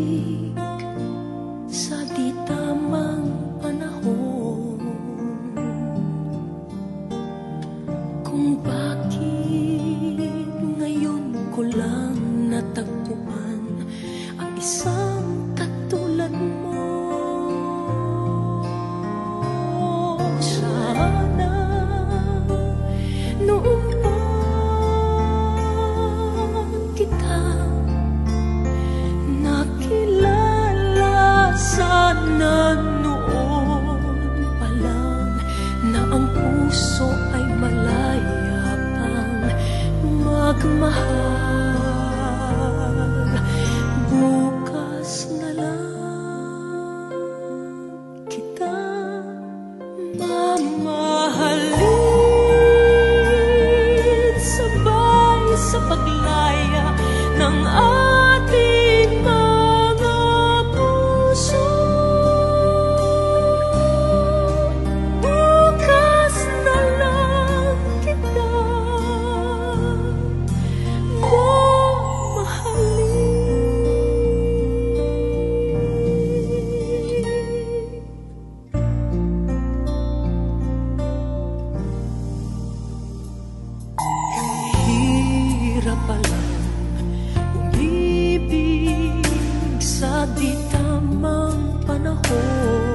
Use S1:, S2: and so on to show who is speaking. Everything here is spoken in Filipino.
S1: 음 Alam noon pa lang na ang puso ay malaya pang magmahal. di tamang panahon.